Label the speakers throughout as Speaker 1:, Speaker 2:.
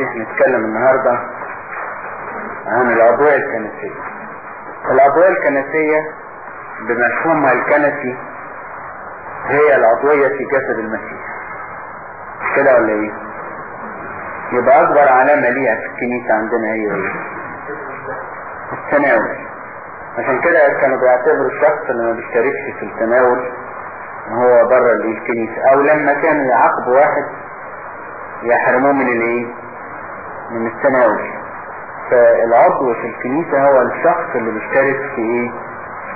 Speaker 1: المسيح نتكلم النهاردة عن العضوية الكنسية. العضوية الكنسية بمفهومها الكنسي هي العضوية في جسد المسيح. كده ولا إيه؟ يبقى أكبر علامة ليها في الكنيسة عندنا هي إيه؟ التناول. عشان كده كانوا بيعتبروا الشخص اللي ما بيشتركش في التناول هو بره الكنيسة. أو لما كانوا يعاقبوا واحد يحرموه من الإيه؟ من التناول. فالعضو في الكنيسة هو الشخص اللي بيشترك في إيه؟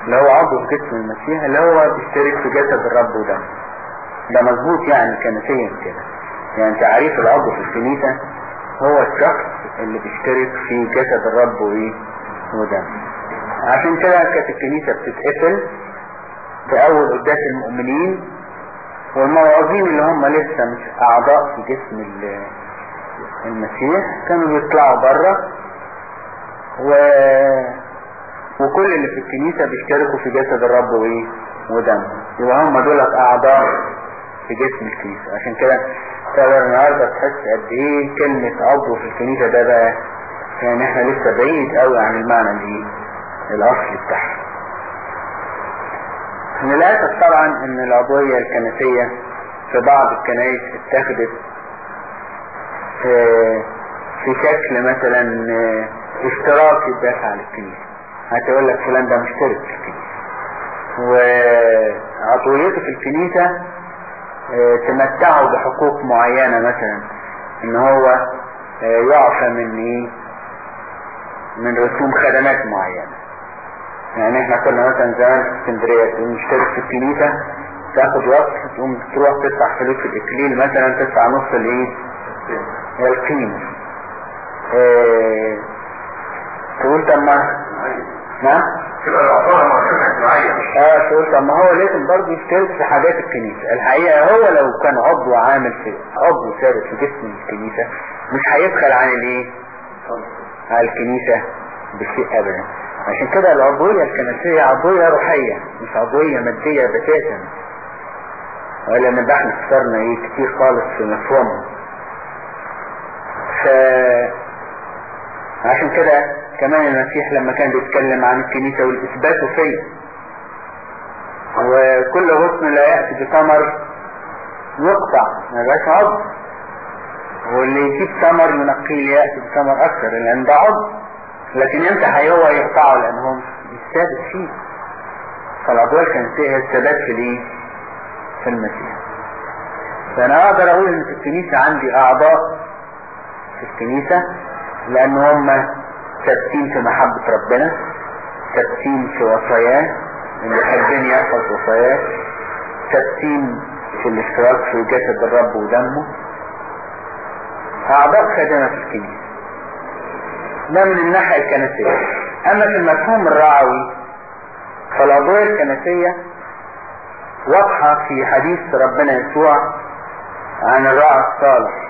Speaker 1: اللي هو عضو في جسم المسيح اللي هو بيشترك في جسد الرب وده. ده مظبوط يعني كنسيا كده. يعني تعريف العضو في الكنيسة هو الشخص اللي بيشترك في جسد الرب وإيه؟ وده. عشان كده كانت الكنيسة بتتقفل في أول قداس المؤمنين والموعظين اللي هم لسه مش أعضاء في جسم المسيح كانوا بيطلعوا بره و... وكل اللي في الكنيسة بيشتركوا في جسد الرب وايه ودمه. يبقى هم دولت أعضاء في جسم الكنيسة. عشان كده تقدر النهارده تحس قد إيه كلمة عضو في الكنيسة ده بقى يعني إحنا لسه بعيد قوي عن المعنى اللي الاصلي بتاعها. للأسف طبعا إن العضوية الكنسية في بعض الكنائس اتخذت في شكل مثلا اشتراك يدافع عن الكنيسة. هتقول لك فلان ده مشترك في الكنيسة. وعضويته في الكنيسة تمتعه بحقوق معينة مثلا. إن هو يعفى من إيه؟ من رسوم خدمات معينة. يعني إحنا كنا مثلا زمان في اسكندرية تقوم مشترك في الكنيسة تاخد وقت تقوم تروح تدفع فلوس في الاكليل مثلا تدفع نص الإيه؟ القيمة. آه تقول طب ما نعم آه تقول طب ما هو لازم برضه يشترك في حاجات الكنيسة. الحقيقة هو لو كان عضو عامل في عضو ثابت في جسم الكنيسة مش هيبخل عن الإيه؟ على الكنيسة بشيء ابدا. عشان كده العضوية الكنسية عضوية روحية مش عضوية مادية بتاتا. ولا نبقى إحنا خسرنا إيه كتير خالص في مفهومها ف عشان كده كمان المسيح لما كان بيتكلم عن الكنيسة والإثبات فيه وكل غصن لا يأتي بثمر يقطع ما يبقاش عضو. واللي يجيب ثمر ينقيه ليأتي بثمر أكثر لأن ده عضو. لكن إمتى هو يقطعه؟ لأنهم الثابت فيه. فالعضوية الكنسية هي الثبات في الإيه؟ في المسيح. فأنا أقدر أقول إن في الكنيسة عندي أعضاء في الكنيسة لأن هم ثابتين في محبة ربنا ثابتين في وصاياه اللي يحبني يحفظ وصاياه ثابتين في الاشتراك في جسد الرب ودمه. أعضاء خادمة في الكنيسة. ده من الناحية الكنسية. أما في المفهوم الرعوي فالعضوية الكنسية واضحة في حديث ربنا يسوع عن الراعي الصالح.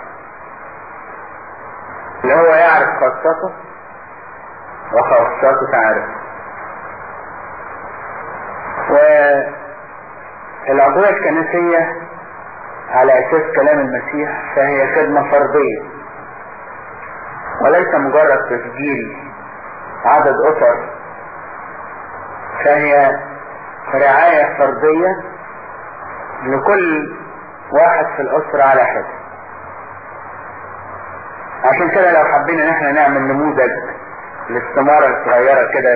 Speaker 1: اللي هو يعرف خاصته وخاصته تعرف والعضوية الكنسية على أساس كلام المسيح فهي خدمة فردية وليس مجرد تسجيل عدد أسر فهي رعاية فردية لكل واحد في الأسرة على حد عشان كده لو حبينا إن إحنا نعمل نموذج للثمارة الصغيرة كده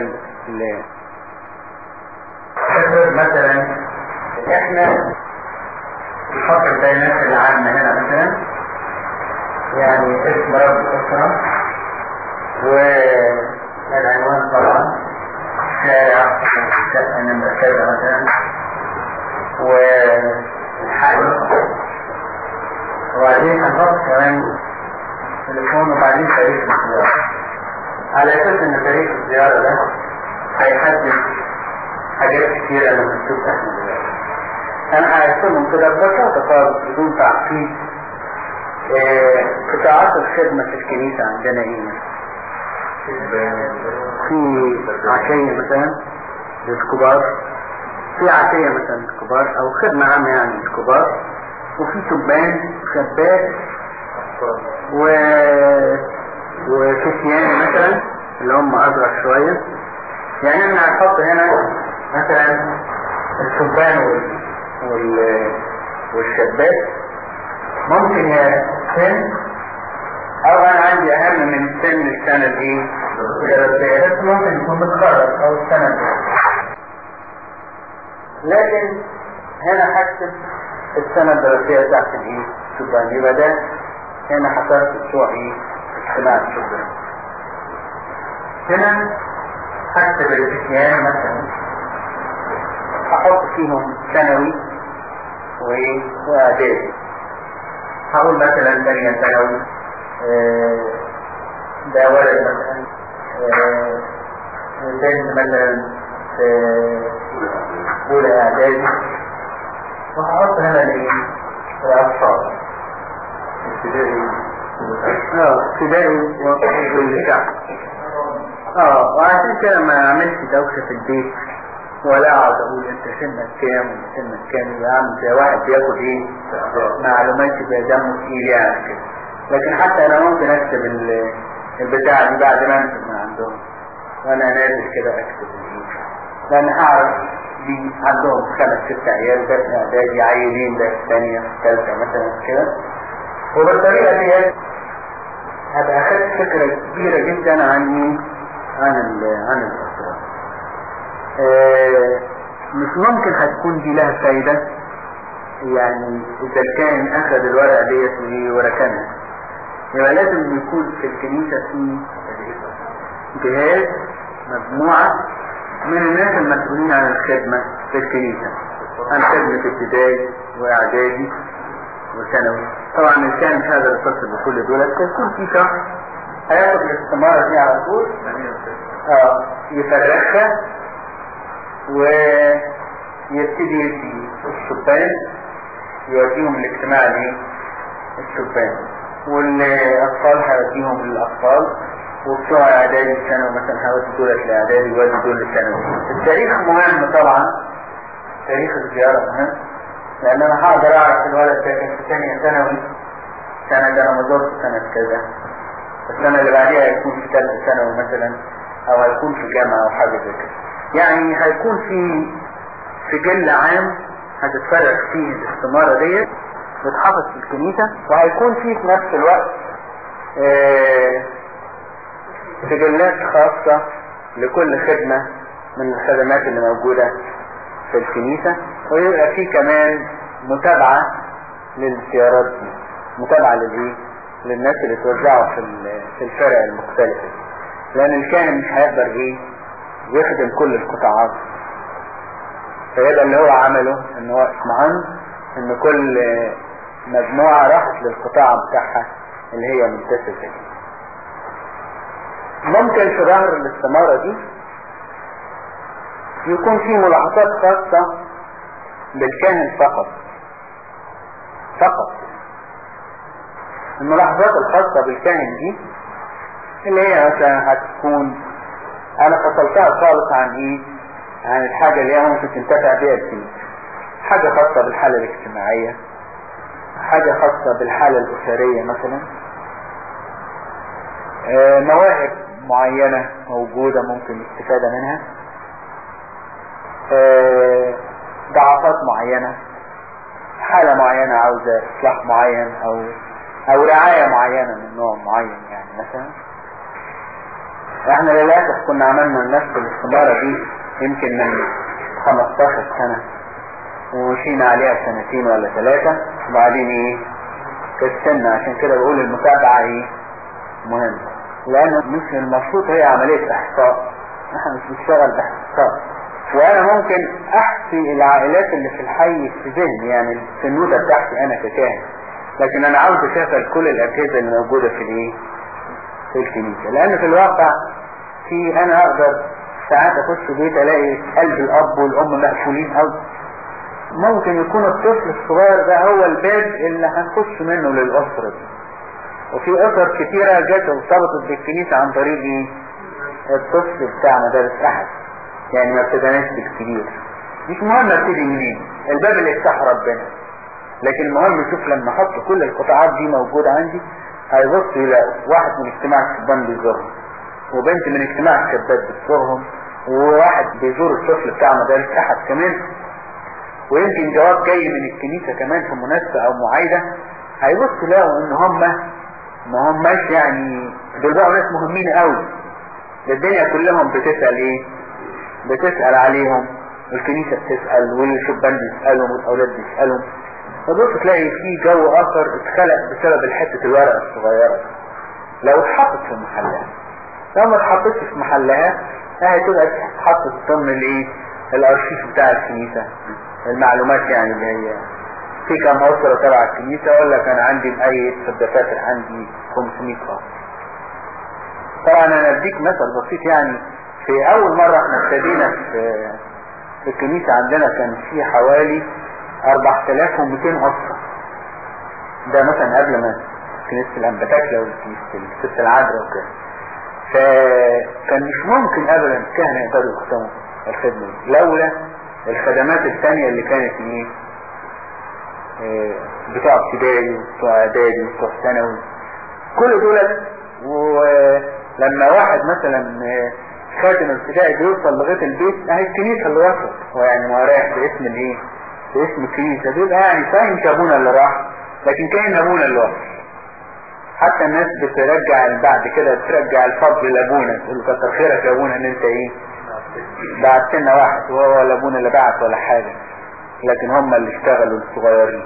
Speaker 1: ل... مثلا إحنا نحط البيانات العامة هنا مثلا يعني اسم رب الأسرة والعنوان طبعا شارع شقة نمرة كذا مثلا والحقل وبعدين هنحط كمان تليفون وبعدين تاريخ الزيارة على أساس إن تاريخ الزيارة ده هيحدد حاجات كتيرة لما تشوف إحنا دلوقتي أنا هرسمهم كده ببساطة خالص بدون تعقيد. قطاعات الخدمة في الكنيسة عندنا إيه في عشية مثلا للكبار. في عشية مثلا للكبار أو خدمة عامة يعني للكبار. وفي شبان شابات و وكتيان مثلا اللي هم أصغر شوية. يعني إحنا هنحط هنا مثلا الشبان وال... وال... والشابات ممكن يا سن أو أنا عندي أهم من سن السنة دي. بس ممكن يكون متخرج أو السنة دي. لكن هنا هكتب السنة الدراسية بتاعت الايه الشبان يبقى ده هنا حصلت إيه اجتماع الشبان هنا هكتب الفتيان مثلا. هحط فيهم ثانوي وإعدادي. هقول مثلا ثانية ثانوي آه، ده ولد مثلا آه، بنت مثلا أولى إعدادي. وهحط هنا الايه الأطفال ابتدائي. آه ابتدائي والشعب آه وعشان كده ما اعملش دوشة في البيت ولا أقعد أقول أنت سنك كام وأنت سنك كام يبقى عامل زي واحد بياخد إيه؟ معلومات يبقى دمه تقيل يعني كده. لكن حتى أنا ممكن أكتب ال- البتاع دي بعد ما أنزل من عندهم. وأنا نازل كده أكتب. لأن هعرف دي عندهم خمس ست عيال ده في إعدادي عيلين ده في ثانية في ثالثه مثلا كده. وبالطريقه دي هبقى اخدت فكرة كبيرة جدا عن عن عن الاسرار آه، مش ممكن هتكون دي لها فايدة. يعني إذا كان أخذ الورقة ديت وركنها. يبقى لازم يكون في الكنيسة في جهاز مجموعة من الناس المسؤولين عن الخدمة في الكنيسة. عن خدمة ابتدائي وإعدادي. وثانوي طبعا إن كان هذا الفصل بكل دول يكون في شخص هياخد الاستمارة دي على طول. آه يفرخها ويبتدي يدي الشبان يوديهم الاجتماع الايه الشبان والأطفال هيوديهم للأطفال. وبتوع اعدادي ثانوي مثلا هيودي دول الإعدادي ويودي دول للثانوي التاريخ مهم طبعا. تاريخ الزيارة مهم. لأن أنا هقدر اعرف الولد ده كان في ثانية ثانوي. السنة ده أنا ما زرت سنة كذا. السنة اللي بعديها هيكون في ثالثة ثانوي مثلا أو هيكون في جامعة أو حاجة زي كده. يعني هيكون في سجل عام هتتفرغ فيه الاستمارة ديت وتحافظ في الكنيسة وهيكون فيه في نفس الوقت آه، سجلات خاصة لكل خدمة من الخدمات اللي موجودة. في الكنيسة ويبقى فيه كمان متابعة للزيارات دي. متابعة للإيه؟ للناس اللي توزعوا في في الفرق المختلفة لأن الكاهن مش هيقدر إيه؟ يخدم كل القطاعات. فيبقى اللي هو عمله إن هو إطمئن إن كل مجموعة راحت للقطاع بتاعها اللي هي منتسبة ممكن في ظهر الاستمارة دي يكون في ملاحظات خاصة بالكاهن فقط. فقط. الملاحظات الخاصة بالكاهن دي اللي هي مثلا هتكون أنا فصلتها خالص عن إيه؟ عن الحاجة اللي هي ممكن تنتفع بيها الكنيسة حاجة خاصة بالحالة الاجتماعية. حاجة خاصة بالحالة الأسرية مثلا. آه، مواهب معينة موجودة ممكن الاستفادة منها. ضعفات معينة حالة معينة عاوزة إصلاح معين أو أو رعاية معينة من نوع معين يعني مثلا. إحنا للأسف كنا عملنا نفس الاستمارة دي يمكن من 15 سنة ومشينا عليها سنتين ولا ثلاثة. وبعدين إيه؟ كسلنا عشان كده بقول المتابعة إيه؟ مهمة. لأن مش المفروض هي عملية إحصاء. إحنا مش بنشتغل بإحصاء. وأنا ممكن أحصي العائلات اللي في الحي في ذهني يعني في النودة بتاعتي أنا ككاهن لكن أنا عاوز أشغل كل الأجهزة اللي موجودة في الإيه؟ في الكنيسة. لأن في الواقع في أنا أقدر ساعات أخش بيت ألاقي قلب الأب والأم مقفولين أو ممكن يكون الطفل الصغير ده هو الباب اللي هنخش منه للأسرة دي. وفي أسر كتيرة جت وارتبطت بالكنيسة عن طريق إيه؟ الطفل بتاع مدارس أحد يعني ما ابتداناش بالكبير. مش مهم ابتدي منين. الباب اللي يفتحه ربنا. لكن المهم شوف لما أحط كل القطاعات دي موجودة عندي هيبص يلاقوا واحد من اجتماع الشبان بيزورهم وبنت من اجتماع الشباب بتزورهم وواحد بيزور الطفل بتاع مدارس أحد كمان. ويمكن جواب جاي من الكنيسة كمان في مناسبة أو معايدة هيبصوا يلاقوا إن هم ما هماش يعني دول بقوا ناس مهمين قوي ده الدنيا كلهم بتسأل إيه؟ بتسأل عليهم والكنيسة بتسأل والشبان بيسألهم والأولاد بيسألهم. فبص تلاقي في جو آخر اتخلق بسبب الحتة الورقة الصغيرة. لو اتحطت في محلها. لو ما اتحطتش في محلها هي تبقى اتحطت ضمن الإيه؟ الأرشيف بتاع الكنيسة. المعلومات يعني اللي هي في كم أسرة تبع الكنيسة؟ لك أنا عندي مقيد في الدفاتر عندي 500 أسرة طبعا أنا أديك مثل بسيط يعني في أول مرة إحنا ابتدينا في في الكنيسة عندنا كان في حوالي 4200 أسرة. ده مثلا قبل ما كنيسة الأنبتاكلة وكنيسة الست العذراء وكده. فكان مش ممكن أبدا الكهنة يقدروا يختموا الخدمة دي. لولا الخدمات الثانية اللي كانت إيه؟ بتوع ابتدائي وبتوع إعدادي وبتوع ثانوي. كل دولت ولما واحد مثلا خادم ابتدائي بيوصل لغايه البيت اهي الكنيسه اللي وصلت هو يعني ما رايح باسم الايه؟ باسم الكنيسه بيبقى يعني فاهم مش ابونا اللي راح لكن كان ابونا اللي وصل حتى الناس بترجع بعد كده بترجع الفضل لابونا تقول له كتر خيرك يا أبونا إن أنت إيه؟ بعت لنا واحد وهو ولا أبونا اللي بعت ولا حاجة. لكن هم اللي اشتغلوا الصغيرين.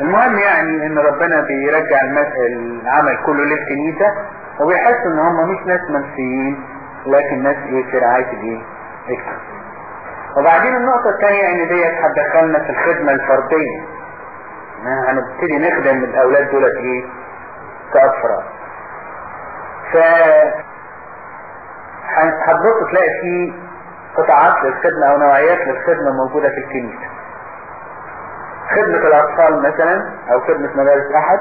Speaker 1: المهم يعني إن ربنا بيرجع العمل كله للكنيسة وبيحس إن هم مش ناس منسيين. لكن ناس إيه في رعاية الإيه؟ وبعدين النقطة الثانية إن ديت هتدخلنا في الخدمة الفردية. هنبتدي نخدم الأولاد دولت إيه؟ كأفراد ف هتبص تلاقي في قطاعات للخدمة أو نوعيات للخدمة موجودة في الكنيسة. خدمة الأطفال مثلا أو خدمة مدارس أحد.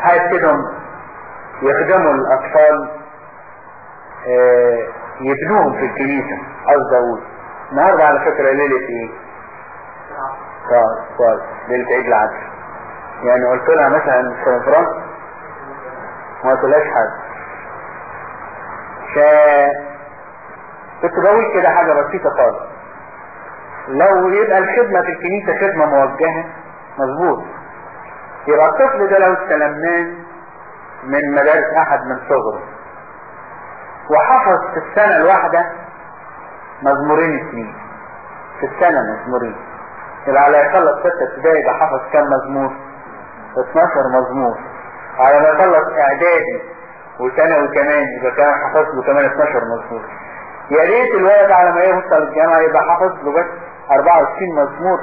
Speaker 1: هيبتدوا يخدموا الأطفال آه يبنوهم في الكنيسة قصد أقول. النهاردة على فكرة ليلة إيه؟ كويس. ليلة عيد العدل. يعني قلت لها مثلا فرنسا ما قلتلهاش حاجة. ف كنت بقول كده حاجة بسيطة خالص. لو يبقى الخدمة في الكنيسة خدمة موجهة مظبوط. يبقى الطفل ده لو استلمناه من مدارس أحد من صغره وحفظ في السنة الواحدة مزمورين اثنين. في السنة مزمورين. يبقى على يخلص ستة ابتدائي يبقى حفظ كم مزمور؟ 12 مزمور. على ما يخلص إعدادي وثانوي كمان يبقى كمان حفظ له كمان 12 مزمور. يا ريت الولد على ما يوصل الجامعة يبقى حافظ له بس 24 مزمور.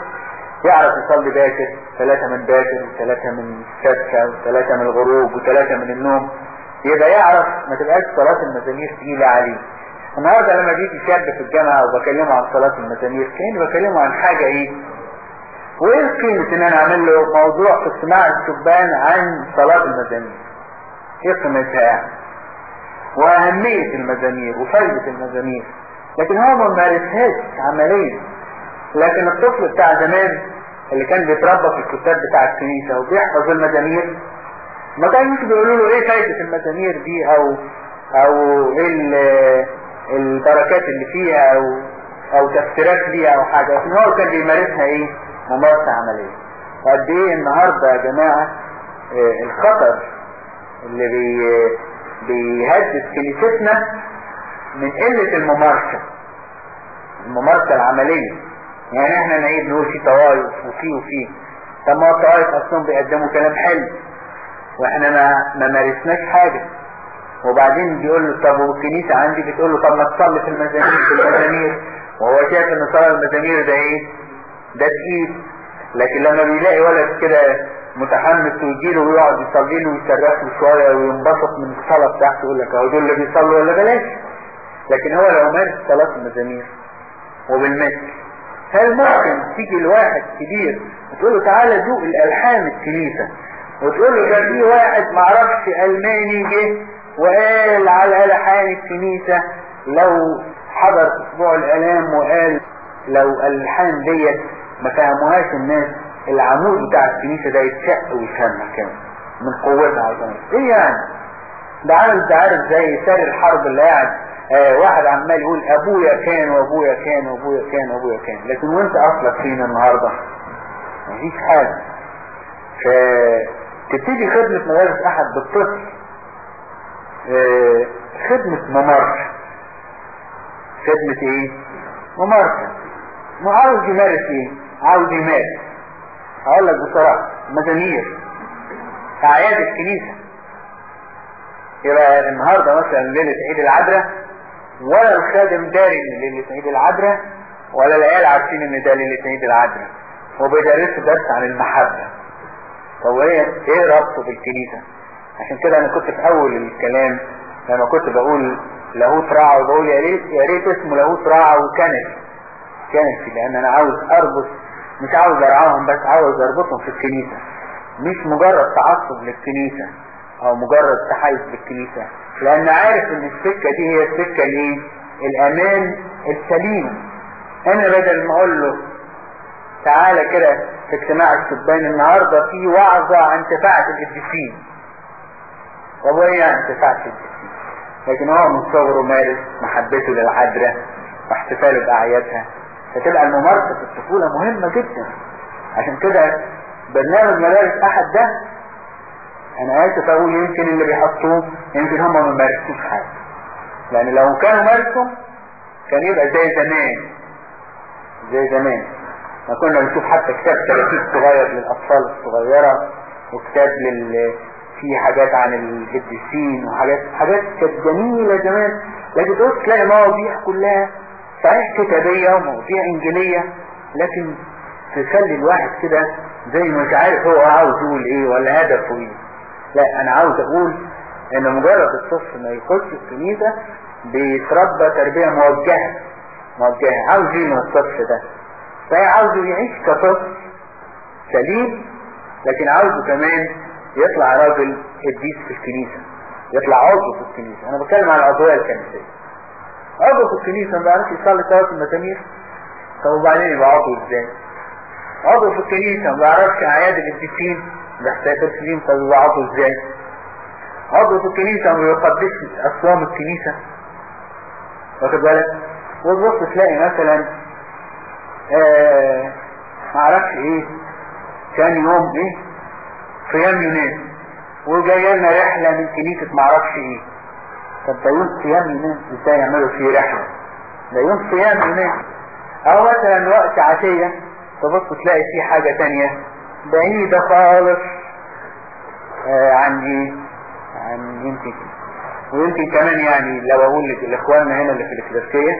Speaker 1: يعرف يصلي باكر ثلاثة من باكر وثلاثة من السادسة وثلاثة من الغروب وثلاثة من النوم. يبقى يعرف ما تبقاش صلاة المزامير تقيلة عليه. النهارده لما بيجي شاب في الجامعة وبكلمه عن صلاة المزامير كأني بكلمه عن حاجة إيه؟ وإيه قيمة إن أنا أعمل له موضوع في اجتماع الشبان عن صلاة المزامير إيه قيمتها؟ يعني وأهمية المزامير وفايدة المزامير لكن هو ما مارسهاش عمليا. لكن الطفل بتاع زمان اللي كان بيتربى في الكتاب بتاع الكنيسة وبيحفظ المزامير ما كانوش بيقولوا له إيه فايدة المزامير دي أو أو إيه البركات اللي فيها أو أو تفسيرات ليها أو حاجة. لكن هو كان بيمارسها إيه؟ ممارسة عملية. وقد إيه النهاردة يا جماعة آه الخطر اللي بي بيهدد كنيستنا من قلة الممارسة. الممارسة العملية. يعني إحنا نعيد نقول في طوائف وفي وفي. طب ما الطوائف أصلا بيقدموا كلام حلو. وإحنا ما ما مارسناش حاجة. وبعدين بيقول له طب والكنيسة عندي؟ بتقول له طب ما تصلي في المزامير في المزامير. وهو شايف إن صلاة المزامير ده إيه؟ ده تقيل. لكن لما بيلاقي ولد كده متحمس ويجيله ويقعد يصلي له ويصرخ له شوية وينبسط من الصلاة بتاعته يقول لك أهو دول اللي بيصلوا ولا بلاش؟ لكن هو لو مارس صلاة المزامير وبالمثل هل ممكن تيجي لواحد كبير وتقول له تعالى ذوق الألحان الكنيسة. وتقول له ده في واحد معرفش ألماني جه وقال على الحان الكنيسة لو حضر أسبوع الألام وقال لو الالحان ديت ما فهموهاش الناس العمود بتاع الكنيسة ده يتشق ويفهمها كمان من قوتها عشان إيه يعني؟ ده عامل ده عارف زي سار الحرب اللي قاعد آه واحد عمال يقول أبويا كان وأبويا كان وأبويا كان وأبويا كان لكن وأنت أصلك فين النهارده؟ مفيش حاجة. فتبتدي خدمة مدارس أحد بالطفل آه خدمة ممارسة. خدمة إيه؟ ممارسة. ما عاوز يمارس إيه؟ عاوز يمارس. أقول لك بصراحة مزامير أعياد الكنيسة. يبقى النهاردة مثلا ليلة عيد العذراء ولا الخادم داري ان ليلة عيد العذراء ولا العيال عارفين إن ده ليلة عيد العذراء. وبيدرسوا درس عن المحبة. طب إيه؟ إيه ربطه بالكنيسة؟ عشان كده أنا كنت في اول الكلام لما كنت بقول لاهوت راعى وبقول يا ريت يا ريت اسمه لاهوت راعى وكنف كنف لأن أنا عاوز أربط مش عاوز أرعاهم بس عاوز أربطهم في الكنيسة. مش مجرد تعصب للكنيسة أو مجرد تحيز للكنيسة لأن عارف إن السكة دي هي السكة الإيه؟ الأمان السليم. أنا بدل ما أقول له تعالى كده اجتماع الشبان النهاردة في وعظة عن تفاعة القديسين طب وايه يعني تفاعة القديسين لكن هو من صغره مارس محبته للعذراء واحتفاله بأعيادها. فتبقى الممارسة في الطفولة مهمة جدا. عشان كده برنامج مدارس أحد ده أنا آسف أقول يمكن اللي بيحطوه يمكن هم ما مارسوش حاجة. لأن لو كانوا مارسوا كان يبقى زي زمان. زي زمان. ما كنا بنشوف حتى كتاب تراتيب صغير للأطفال الصغيرة وكتاب لل في حاجات عن القديسين وحاجات حاجات كانت جميلة زمان. لكن تقول تلاقي مواضيع كلها صحيح كتابية ومواضيع إنجيلية لكن تخلي الواحد كده زي ما مش عارف هو عاوز يقول إيه ولا هدفه إيه. لا أنا عاوز أقول إن مجرد الطفل ما يخش الكنيسة بيتربى تربية موجهة موجهة. عاوز إيه من الطفل ده. فهي عاوزه يعيش كطفل سليم لكن عاوزه كمان يطلع راجل قديس في الكنيسة يطلع عضو في الكنيسة. أنا بتكلم عن العضوية الكنسية. عضو في الكنيسة ما بيعرفش يصلي صلاة المزامير طب وبعدين يبقى عضو إزاي؟ عضو في الكنيسة ما بيعرفش اعياد القديسين بيحتفلش بيهم طب يبقى عضو إزاي؟ عضو في الكنيسة ما بيقدسش اصوام الكنيسة. واخد بالك؟ وتبص تلاقي مثلا آه ما أعرفش إيه. كان يوم إيه؟ صيام يونان. وجاي لنا رحلة من كنيسة ما أعرفش إيه. طب ده يوم صيام يونان إزاي يعملوا فيه رحلة؟ ده يوم صيام يونان. أو مثلا وقت عشية تبص تلاقي فيه حاجة تانية. بعيدة خالص. آه عن إيه عن يمكن ويمكن كمان يعني لو أقول لإخواننا هنا اللي في الكلاسيكية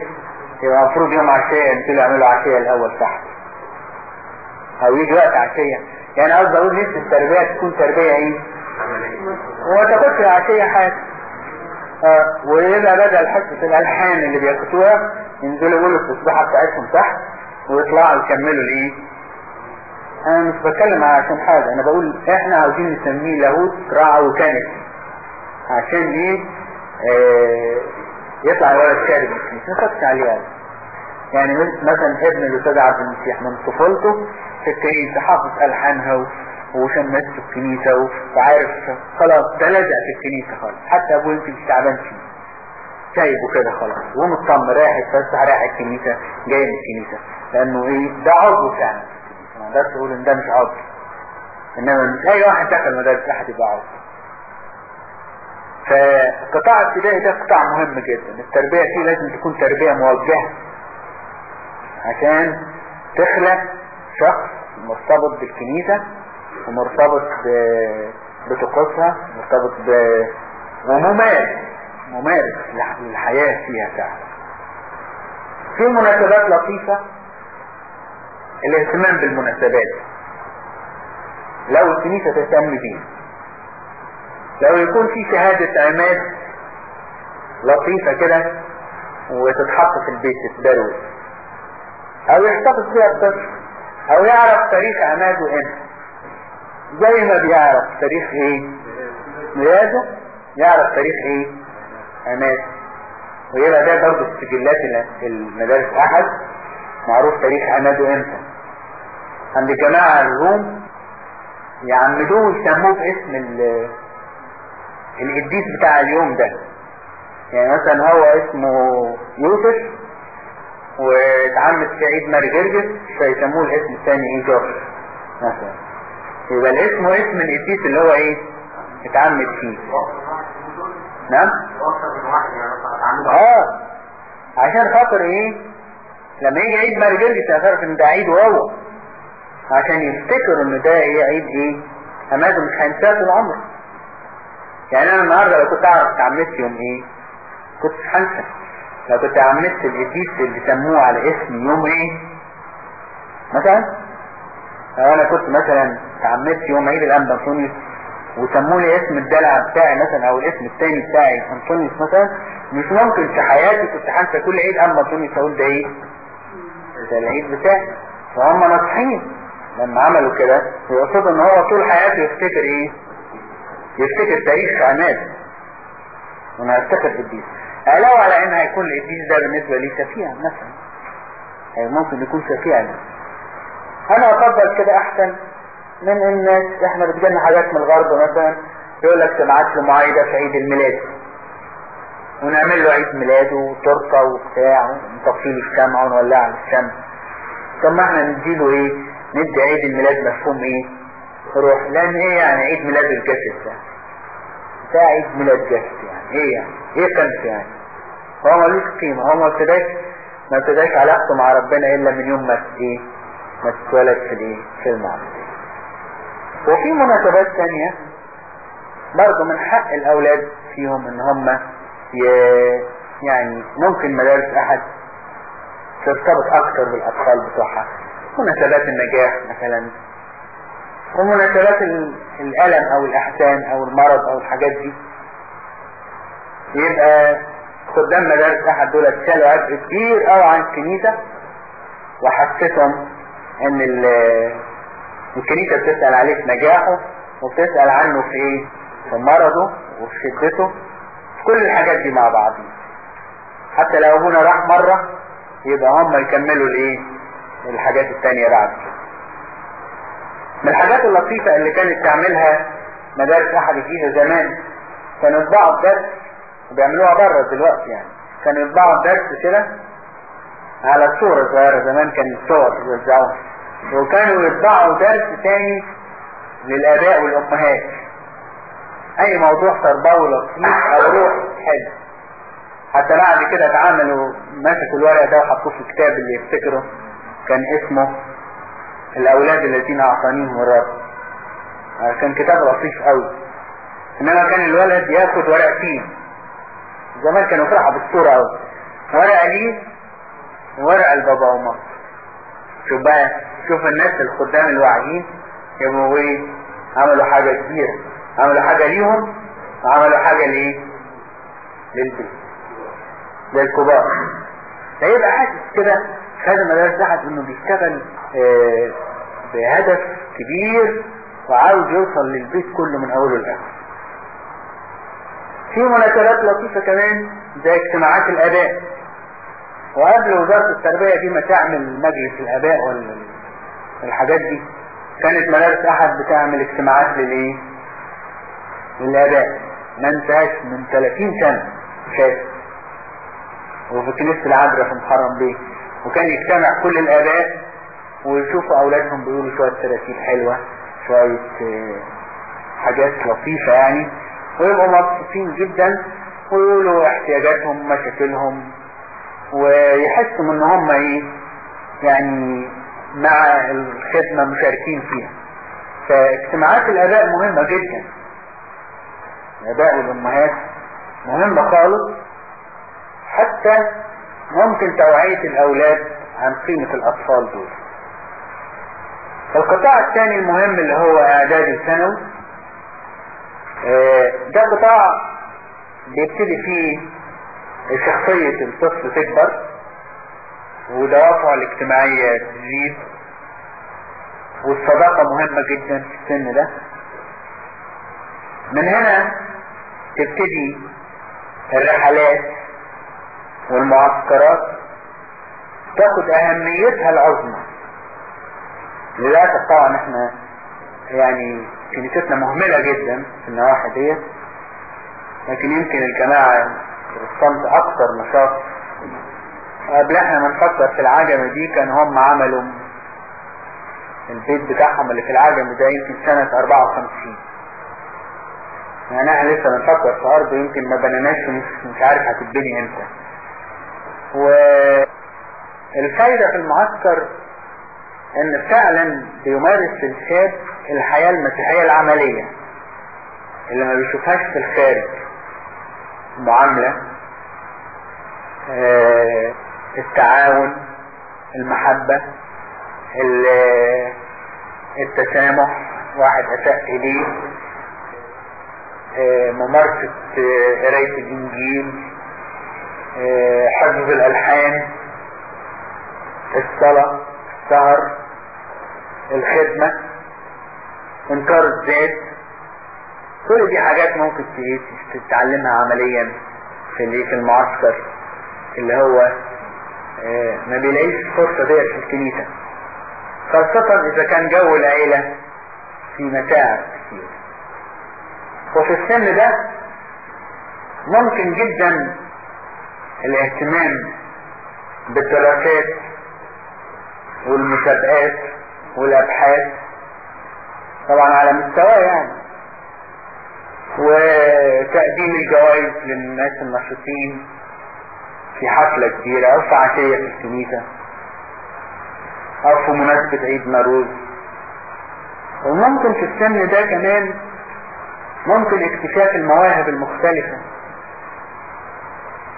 Speaker 1: يبقى المفروض يوم عشية ينزلوا يعملوا عشية الأول تحت أو يجي وقت عشية. يعني قصدي أقول نفس التربية تكون تربية إيه؟ وما تاخدش العشية حاجة. آه ويبقى بدل حصة الألحان اللي بياخدوها ينزلوا يقولوا التصبيحة بتاعتهم تحت ويطلعوا يكملوا الإيه؟ أنا مش بتكلم عشان حاجة أنا بقول إحنا عاوزين نسميه لاهوت راعى وكانت عشان إيه؟ آه يطلع الولد شارب الكنيسة ما عليه يعني يعني مثلا ابن الأستاذ عبد المسيح من طفولته في الكنيسة حافظ ألحانها وشمس في الكنيسة وعارف خلاص ده لزق في الكنيسة خالص. حتى أبوه يمكن تعبان فيه. سايبه كده خلاص. ومطمن رايح يتفسح رايح الكنيسة جاي من الكنيسة. لأنه إيه؟ ده عضو فعلا. ما أقول إن ده مش عضو. إنما مش أي واحد دخل مدارس أحد يبقى عضو. فقطاع الابتدائي ده قطاع مهم جدا. التربية فيه لازم تكون تربية موجهة عشان تخلق شخص مرتبط بالكنيسة ومرتبط بطقوسها مرتبط ب... وممارس ممارس للحياة فيها فعلا. في مناسبات لطيفة الاهتمام بالمناسبات. لو الكنيسة تهتم بيه لو يكون في شهادة عماد لطيفة كده وتتحط في البيت تتدروس أو يحتفظ فيها الطفل. أو يعرف تاريخ عماده إمتى زي ما بيعرف تاريخ إيه. ميلاده يعرف تاريخ إيه. عماده. ويبقى ده برضه في سجلات المدارس أحد. معروف تاريخ عماده إمتى. عند الجماعة الروم يعمدوه ويسموه باسم القديس بتاع اليوم ده. يعني مثلا هو اسمه يوسف واتعمد في عيد ماري جرجس فيسموه الاسم الثاني إيه جورج مثلا. يبقى الاسم هو اسم القديس اللي هو إيه؟ اتعمد فيه. نعم؟
Speaker 2: يعني
Speaker 1: آه. عشان خاطر إيه؟ لما يجي عيد ماري جرجس يعترف إن ده عيد هو عشان يفتكروا إن ده إيه عيد إيه؟ حماده مش هينساه طول عمره. يعني أنا النهارده لو كنت أعرف اتعمدت يوم إيه؟ كنت هنسى لو كنت عمدت القديس اللي سموه على اسم يوم إيه؟ مثلا؟ لو أنا كنت مثلا اتعمدت يوم عيد الانبا انطونيوس وسموا لي اسم الدلع بتاعي مثلا أو الاسم الثاني بتاعي انطونيوس مثلا مش ممكن في حياتي كنت هنسى كل عيد انبا انطونيوس أقول ده إيه؟ ده العيد بتاعي. فهم ناصحين لما عملوا كده يقصدوا إن هو طول حياته يفتكر إيه؟ يفتكر تاريخ عماد وأنا هفتكر قديس علاوة على أن هيكون القديس ده بالنسبة لي شفيعا مثلا. يعني ممكن يكون شفيعا أنا أفضل كده أحسن من الناس إحنا بتجينا حاجات من الغرب مثلا. يقول لك تبعت له معايدة في عيد الميلاد. ونعمل له عيد ميلاده وتورته وبتاع ونطفي له الشمع ونولع له الشمع. طب ما إحنا نديله إيه؟ ندي عيد الميلاد مفهوم إيه؟ روح. لأن إيه يعني عيد ميلاد الجسد ده؟ ده عيد ميلاد جسد يعني. إيه يعني؟ إيه قيمته يعني؟ هو ملوش قيمة. هو ما ابتداش ما ابتداش علاقته مع ربنا إلا من يوم ما إيه؟ ما اتولد في الإيه؟ في المعبد وفي مناسبات تانية برضه من حق الأولاد فيهم إن هم. يعني ممكن مدارس أحد ترتبط أكتر بالأطفال بتوعها. مناسبات النجاح مثلا. ومناسبات ال- الألم أو الأحزان أو المرض أو الحاجات دي يبقى خدام مدارس أحد دول شالوا عبء كبير قوي عن الكنيسة وحسسهم ال- الكنيسة بتسأل عليه في نجاحه وبتسأل عنه في إيه؟ في مرضه وفي شدته في كل الحاجات دي مع بعضين حتى لو أبونا راح مرة يبقى هم يكملوا الإيه؟ الحاجات التانية بعد كده. من الحاجات اللطيفة اللي كانت تعملها مدارس الجيزة زمان. كانوا يطبعوا الدرس وبيعملوها بره دلوقتي يعني. كانوا يطبعوا الدرس كده على صورة صغيرة زمان كان الصور يوزعوها وكانوا يطبعوا درس تاني للآباء والأمهات. أي موضوع تربوي لطيف أو روح حلو. حتى بعد كده اتعاملوا مسكوا الورق ده وحطوه في الكتاب اللي يفتكره. كان اسمه الأولاد الذين أعطانيهم الرب. كان كتاب لطيف قوي. إنما كان الولد ياخد ورقتين زمان كانوا فرحوا بالصورة قوي. ورقة ليه وورقة لبابا وماما شوف بقى شوف الناس الخدام الواعيين يبقوا إيه؟ عملوا حاجة كبيرة. عملوا حاجة ليهم وعملوا حاجة لايه للبيت. للكبار. فيبقى حاسس كده خادم مدارس احد إنه بيشتغل آه بهدف كبير وعاوز يوصل للبيت كله من أوله لآخره. في مناسبات لطيفة كمان زي اجتماعات الآباء. وقبل وزارة التربية دي ما تعمل مجلس الآباء ولا الحاجات دي كانت مدارس أحد بتعمل اجتماعات للإيه؟ للآباء. ما انتهاش من 30 سنة شايف وفي كنيسة العذراء في محرم بيه. وكان يجتمع كل الآباء ويشوفوا أولادهم بيقولوا شوية تراتيب حلوة شوية آه، حاجات لطيفة يعني. ويبقوا مبسوطين جدا ويقولوا احتياجاتهم مشاكلهم ويحسوا إن هم إيه يعني مع الخدمة مشاركين فيها. فاجتماعات الآباء مهمة جدا. الآباء والأمهات مهمة خالص. حتى ممكن توعية الأولاد عن قيمة الأطفال دول. القطاع الثاني المهم اللي هو إعداد الثانوي آه، ده قطاع بيبتدي فيه شخصية الطفل تكبر ودوافعه الاجتماعية تزيد والصداقة مهمة جدا في السن ده. من هنا تبتدي الرحلات والمعسكرات تاخد أهميتها العظمى. للاسف طبعا إحنا يعني كنيستنا مهملة جدا في النواحي ديت لكن يمكن الجماعة الصمت أكثر نشاط. قبل إحنا ما نفكر في العجمة دي كان هم عملوا البيت بتاعهم اللي في العجمة ده يمكن سنة 54 يعني إحنا لسه بنفكر في أرض يمكن ما بنيناش مش عارف هتتبني إمتى. والفايدة في المعسكر إن فعلا بيمارس الشاب الحياة المسيحية العملية اللي ما بيشوفهاش في الخارج معاملة آه التعاون المحبة التسامح واحد اساء اليه آه ممارسة آه قراية الإنجيل حفظ الألحان الصلاة السهر الخدمة إنكار الذات كل دي حاجات ممكن تتعلمها عمليا في اللي في المعسكر اللي هو آه ما بيلاقيش فرصة ديت في الكنيسة. خاصة إذا كان جو العيلة في متاعب كتير. وفي السن ده ممكن جدا الاهتمام بالدراسات والمسابقات والابحاث طبعا على مستوى يعني. وتقديم الجوائز للناس النشيطين في حفلة كبيرة أو في عشية في الكنيسة أو في مناسبة عيد نوروز وممكن في السن ده كمان ممكن اكتشاف المواهب المختلفة.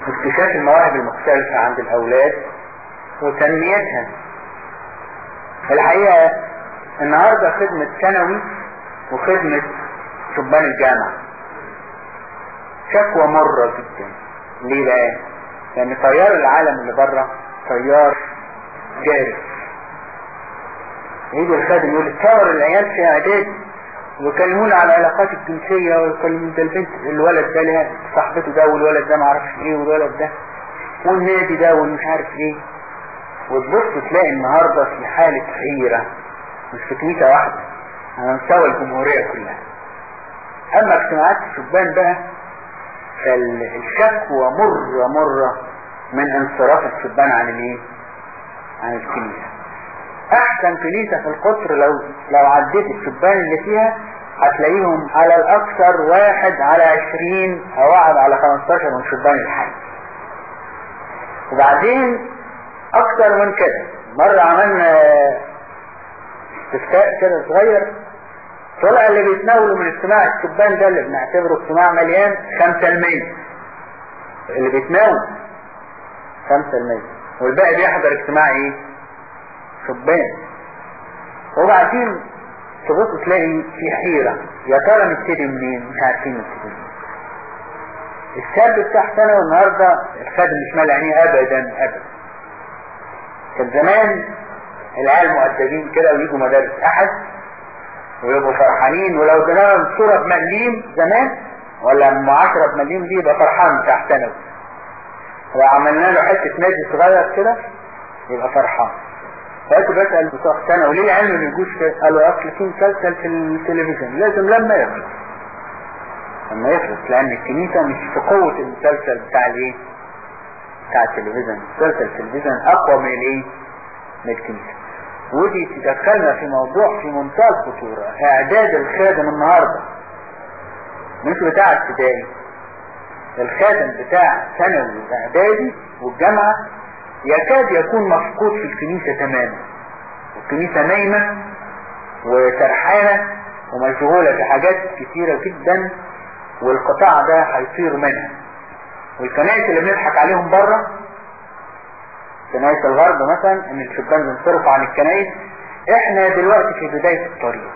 Speaker 1: اكتشاف المواهب المختلفة عند الأولاد وتنميتها. الحقيقة النهاردة خدمة ثانوي وخدمة شبان الجامعة. شكوى مرة جدا. ليه بقى؟ لأن طيار العالم اللي بره طيار جارف يجي الخادم يقول تصور العيال في اعداد ويكلمونا على العلاقات الجنسية ويكلموا ده البنت الولد ده لها صاحبته ده والولد ده معرفش إيه والولد ده والنادي ده والمش عارف إيه. وتبص تلاقي النهاردة في حالة حيرة مش في كنيسة واحدة على مستوى الجمهورية كلها. أما اجتماعات الشبان بقى فالشكوى مرة مرة من انصراف الشبان عن الايه؟ عن الكنيسة. أحسن كنيسة في القطر لو لو عديت الشبان اللي فيها هتلاقيهم على الأكثر واحد على عشرين أو واحد على خمستاشر من شبان الحي. وبعدين أكتر من كده. مرة عملنا استفتاء كده صغير طلع اللي بيتناولوا من اجتماع الشبان ده اللي بنعتبره اجتماع مليان خمسة المية. اللي بيتناول خمسة المية. والباقي بيحضر اجتماع إيه؟ شبان وبعدين تبص تلاقي في حيرة. يا ترى نبتدي منين؟ مش عارفين نبتدي منين. الشاب بتاع ثانوي النهارده الخادم مش مال عينيه ابدا ابدا. كان زمان العيال مؤدبين كده ويجوا مدارس أحد ويبقوا فرحانين ولو ادينا صورة بمليم زمان ولا أم عشرة بمليم دي يبقى فرحان بتاع ثانوي لو عملنا له حتة نادي صغير كده يبقى فرحان. فقلت بسأل بتوع ثانوي ليه العلم ما يجوش كده قالوا أصل في مسلسل في التلفزيون. لازم لما يخلص. لما يخلص لأن الكنيسة مش في قوة المسلسل بتاع الإيه؟ بتاع التلفزيون. مسلسل التلفزيون أقوى من الإيه؟ من الكنيسة. ودي تدخلنا في موضوع في منتهى الخطورة إعداد الخادم النهاردة. مش بتاع ابتدائي. الخادم بتاع ثانوي واعدادي والجامعة يكاد يكون مفقود في الكنيسة تماما. الكنيسة نايمة وسرحانة ومشغولة في حاجات كتيرة جدا والقطاع ده هيطير منها. والكنائس اللي بنضحك عليهم بره كنائس الغرب مثلا إن الشبان بينصرفوا عن الكنائس إحنا دلوقتي في بداية الطريق.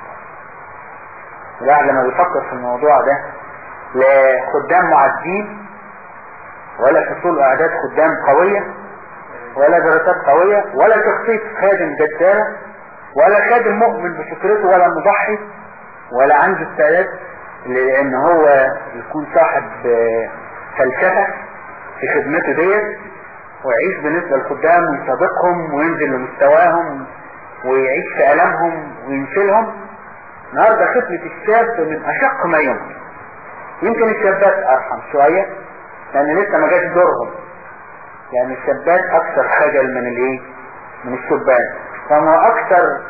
Speaker 1: الواحد لما بيفكر في الموضوع ده لا خدام معدين ولا فصول أعداد خدام قوية ولا دراسات قوية ولا تخطيط خادم جدارة ولا خادم مؤمن بفكرته ولا مضحي ولا عنده استعداد لأن هو يكون صاحب فلسفة في خدمته ديت ويعيش بالنسبة للخدام ويصادقهم وينزل لمستواهم ويعيش في ألمهم وينسلهم النهارده خدمة الشاب من أشق ما يمكن. يمكن الشابات أرحم شوية لأن لسه ما جاش دورهم. يعني الشابات أكثر خجل من الإيه؟ من الشبان فهم أكثر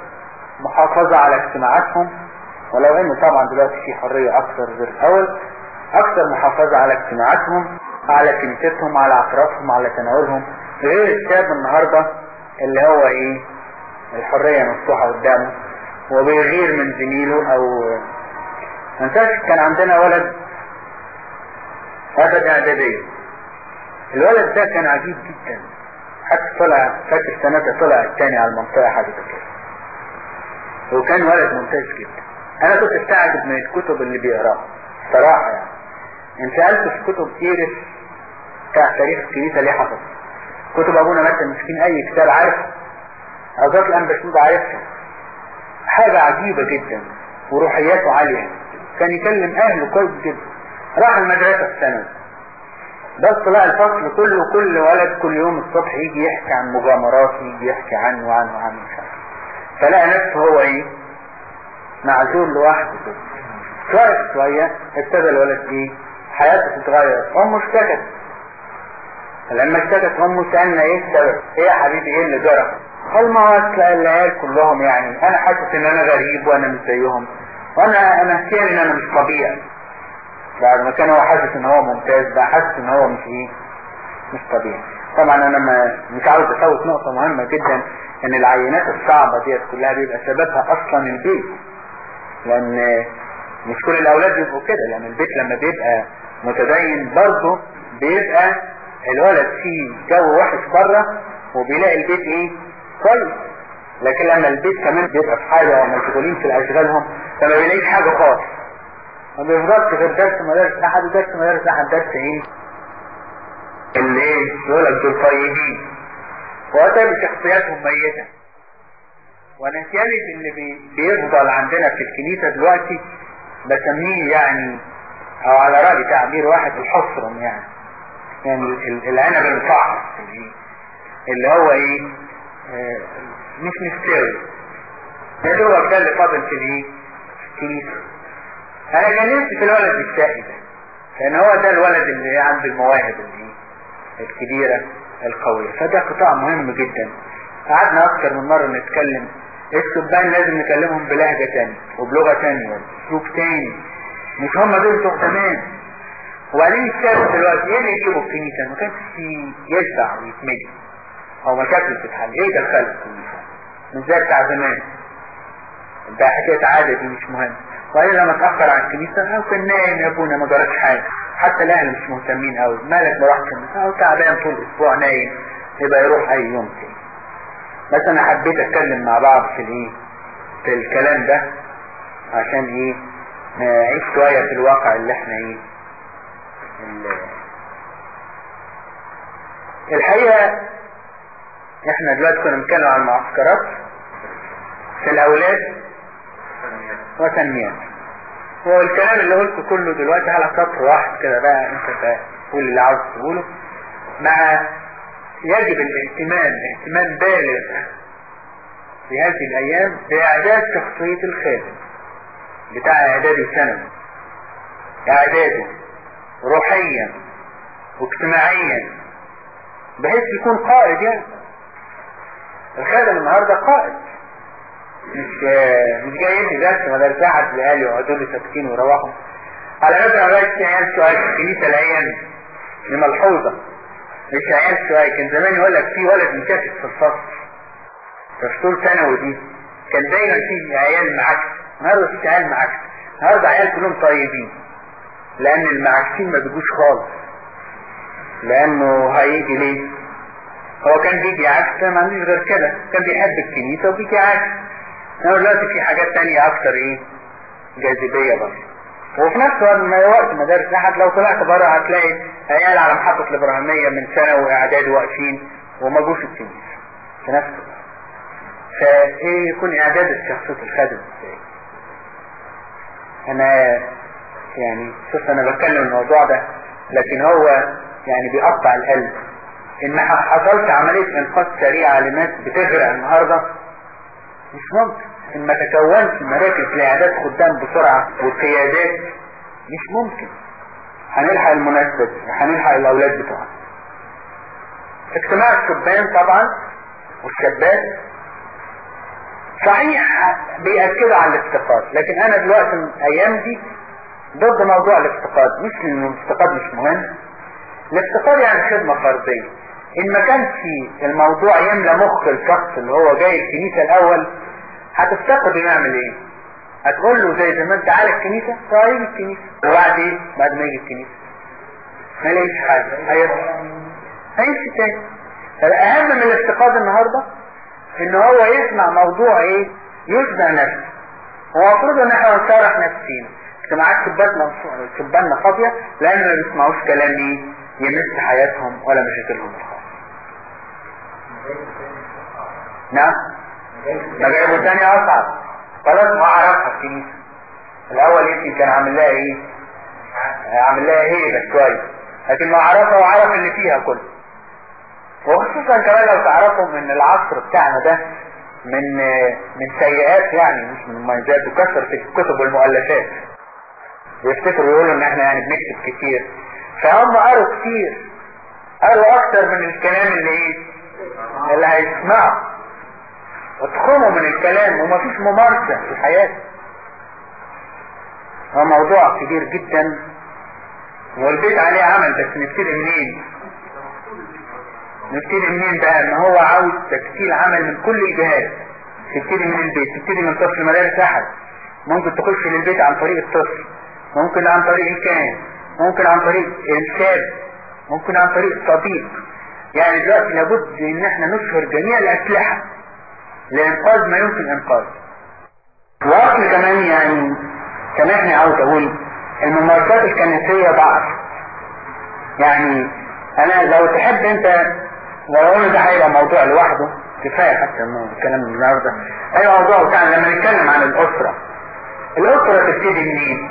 Speaker 1: محافظة على اجتماعاتهم ولو إن طبعا دلوقتي في حرية أكثر غير الأول أكثر محافظة على اجتماعاتهم على كنيستهم على اعترافهم على تناولهم غير الشاب النهاردة اللي هو إيه؟ الحرية مفتوحة قدامه وبيغير من زميله أو انساش كان عندنا ولد هذا إعدادية. الولد ده كان عجيب جدا. حتى طلع فاكر سنته طلع الثاني على المنطقة حاجة كده. وكان ولد ممتاز جدا. أنا كنت استعجب من الكتب اللي بيقراها صراحة يعني. إن سألت في كتب ايرس بتاع تاريخ الكنيسة ليه حفظ كتب أبونا مثلا مسكين أي كتاب عارف اظهر الآن بشنود عارفها حاجة عجيبة جدا. وروحياته عالية. كان يكلم أهله كويس جدا. راح المدرسة الثانوي بس طلع الفصل كله كل ولد كل يوم الصبح يجي يحكي عن مغامرات يجي يحكي عنه وعنه وعنه فلقى نفسه هو إيه؟ معزول لوحده كده. شوية شوية ابتدى الولد إيه؟ حياته تتغير. أمه اشتكت. لما اشتكت أمه سألنا إيه السبب؟ إيه يا حبيبي؟ إيه اللي جرى؟ قال ما هو العيال كلهم يعني أنا حاسس إن أنا غريب وأنا مش زيهم. وأنا أنا نسيان إن أنا مش طبيعي. بعد ما كان هو حاسس إن هو ممتاز بقى حاسس إن هو مش إيه مش طبيعي. طبعا أنا ما مش عاوز أفوت نقطة مهمة جدا إن العينات الصعبة ديت كلها بيبقى سببها أصلا البيت. لأن مش كل الأولاد بيبقوا كده لأن البيت لما بيبقى متدين برضه بيبقى الولد فيه جو وحش بره وبيلاقي البيت إيه؟ كويس. لكن لما البيت كمان بيبقى في حاجة ومشغولين في اشغالهم فما بيلاقيش حاجة خالص. ما بيفضلش غير درس مدارس أحد ودرس مدارس أحد درس إيه اللي إيه؟ يقولك دول طيبين وقتها شخصياتهم ميتة ونسيان اللي بي بيفضل عندنا في الكنيسة دلوقتي بسميه يعني أو على رأي تعبير واحد الحصرم يعني. يعني العنب المفعص اللي هو إيه؟ آه مش مستوي. ده دوبك ده اللي فاضل في الايه في الكنيسة. أنا كان نفسي في الولد الشقي ده لأن هو ده الولد اللي عنده المواهب اللي الكبيرة القوية. فده قطاع مهم جدا. قعدنا أكتر من مرة نتكلم. الشبان لازم نكلمهم بلهجة تانية وبلغة تانية وبأسلوب تاني. مش هم دول بتوع زمان. وبعدين الشاب دلوقتي إيه اللي يجيبه الكنيسة ما كانش يشبع ويتملي أو مشاكل تتحل إيه دخله الكنيسة مش زي بتاع زمان. ده حكاية عادة دي مش مهم وبعدين لما اتأخر عن الكنيسة كان نايم يا ابونا ما جرالش حاجة. حتى الاهل مش مهتمين قوي مالك ما رحتش الكنيسة أو تعبان طول الأسبوع نايم. يبقى يروح أي يوم تاني. بس أنا حبيت أتكلم مع بعض في الايه في الكلام ده. عشان إيه؟ نعيش شوية في الواقع اللي إحنا إيه؟ الحقيقة إحنا دلوقتي كنا بنتكلم عن المعسكرات. في الأولاد وتنميات والكلام اللي قلته كله دلوقتي على سطر واحد كده بقى انت تقول اللي عاوز تقوله. مع يجب الاهتمام اهتمام بالغ. في هذه الأيام بإعداد شخصية الخادم بتاع اعدادي ثانوي إعداده روحيا واجتماعيا بحيث يكون قائد يعني. الخادم النهاردة قائد. مش مش جاي يدي درس مدرسة قاعد العيال يقعدوا لي ساكتين ويروحوا على فكرة بقاش عيال شوية في الكنيسة الأيام دي ملحوظة. مش عيال شوية كان زمان يقول لك في ولد مكافئ في الفصل. في فصول ثانوي دي. كان دايما في عيال معاكس. النهارده مفيش عيال معاكس. النهارده عيال كلهم طيبين. لأن المعاكسين ما بيجوش خالص. لأنه هيجي ليه؟ هو كان بيجي عكس ما عندوش غير كده. كان بيحب الكنيسة وبيجي عكس. انما دلوقتي في حاجات تانية أكتر إيه؟ جاذبية برضه. وفي نفس الوقت مدارس احد لو طلعت بره هتلاقي عيال على محطة الإبراهيمية من سنة واعداد واقفين وما جوش الكنيسة في نفس الوقت. فإيه يكون إعداد شخصية الخادم؟ إزاي أنا يعني شوف أنا بتكلم الموضوع ده لكن هو يعني بيقطع القلب. إن حصلت عملية إنقاذ سريعة لناس بتغرق النهاردة مش ممكن ان ما تكونش مراكز لاعداد خدام بسرعة والقيادات مش ممكن. هنلحق المناسبة هنلحق الأولاد بتوعنا. اجتماع الشبان طبعا والشابات صحيح بيأكدوا على الافتقاد لكن أنا دلوقتي الأيام دي ضد موضوع الافتقاد. مش لأن الافتقاد مش مهم. الافتقاد يعني خدمة فردية. إن ما كانش الموضوع يملى مخ الشخص اللي هو جاي الكنيسة الأول هتفتقده يعمل إيه؟ هتقول له زي زمان تعالى الكنيسة. فهيجي الكنيسة. وبعدين؟ بعد ما يجي الكنيسة. ما يلاقيش حاجة. هيرجع هيمشي تاني فالأهم من الافتقاد النهاردة إن هو يسمع موضوع إيه؟ يشبع نفسه. هو المفروض إن إحنا نشارح نفسينا. اجتماعات شباننا شباننا فاضية لأن ما بيسمعوش كلام إيه؟ يمس حياتهم ولا مشاكلهم. الخاصة نعم مجايبه تاني أصعب. خلاص ما عرفها الكنيسة الأول يمكن كان عامل لها إيه؟ عامل لها هيبة شوية لكن ما عرفها وعرف اللي فيها كله. وخصوصا كمان لو تعرفوا إن العصر بتاعنا ده من من سيئات يعني مش من مميزات وكثرة الكتب والمؤلفات. يفتكروا يقولوا إن إحنا يعني بنكتب كتير. فهم قروا كتير. قروا أكتر من الكلام اللي إيه؟ اللي هيسمعه. اتخموا من الكلام ومفيش ممارسة في الحياة. هو موضوع كبير جدا. والبيت عليه عمل بس نبتدي منين؟ نبتدي منين بقى؟ إن هو عاوز تكتيل عمل من كل الجهات. تبتدي من البيت تبتدي من طفل مدارس أحد. ممكن تخش للبيت عن طريق الطفل. ممكن عن طريق الكاهن ممكن عن طريق الشاب ممكن عن طريق الصديق يعني دلوقتي لابد إن إحنا نشهر جميع الأسلحة لإنقاذ ما يمكن إنقاذه. وأصل كمان يعني سامحني عاوز أقول الممارسات الكنسية ضعف يعني أنا لو تحب أنت لو قلنا ده هيبقى موضوع لوحده كفاية حتى الكلام النهارده. اي موضوع بتاع لما نتكلم عن الأسرة. الأسرة تبتدي منين؟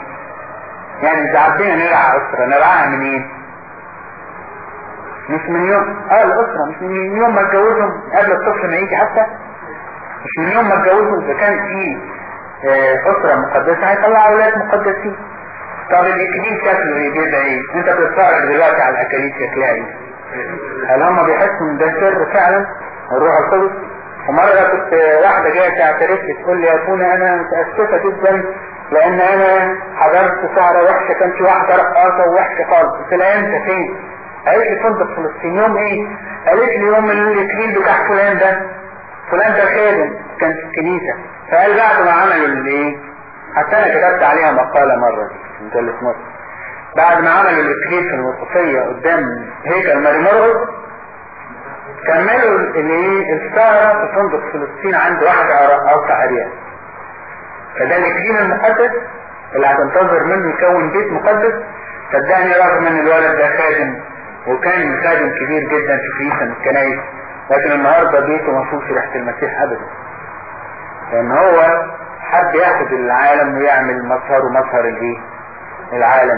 Speaker 1: يعني إذا عبدنا نرعى أسرة نرعاها منين مش من يوم آه الأسرة مش من يوم ما اتجوزهم قبل الطفل ما يجي حتى. مش من يوم ما اتجوزهم إذا كان في أسرة مقدسة هيطلع أولاد مقدسين. طب الإكليل شكله إيه؟ بيبقى إيه؟ أنت بتتفرج دلوقتي على الاكاليل شكلها إيه؟ هل هم بيحسوا إن ده سر فعلا؟ الروح القدس. ومرة كنت واحدة جاية تعترف لي تقول لي يا ابونا أنا متأسفة جدا لأن أنا حضرت سهرة وحشة كان في واحدة رقاصة ووحشة خالص. قلت لها أنت فين؟ قالت لي في فلسطين يوم إيه؟ قالت لي يوم الاكليل بتاع فلان ده. فلان ده خادم كان في الكنيسة. فقال بعد ما عملوا الايه؟ حتى أنا كتبت عليها مقالة مرة في مجلة مصر. بعد ما عملوا الاكليل في قدام هيكل ماري مرقس كملوا الايه السهرة في فندق فلسطين عند واحدة رقاصة عريان فده الاكليل المقدس اللي هتنتظر منه يكون بيت مقدس. صدقني رغم إن الولد ده خادم وكان خادم كبير جدا في كنيسة من الكنايس لكن النهاردة بيته ما فيهوش ريحة المسيح ابدا. لأن هو حب ياخد العالم ويعمل مظهره مظهر الإيه؟ العالم.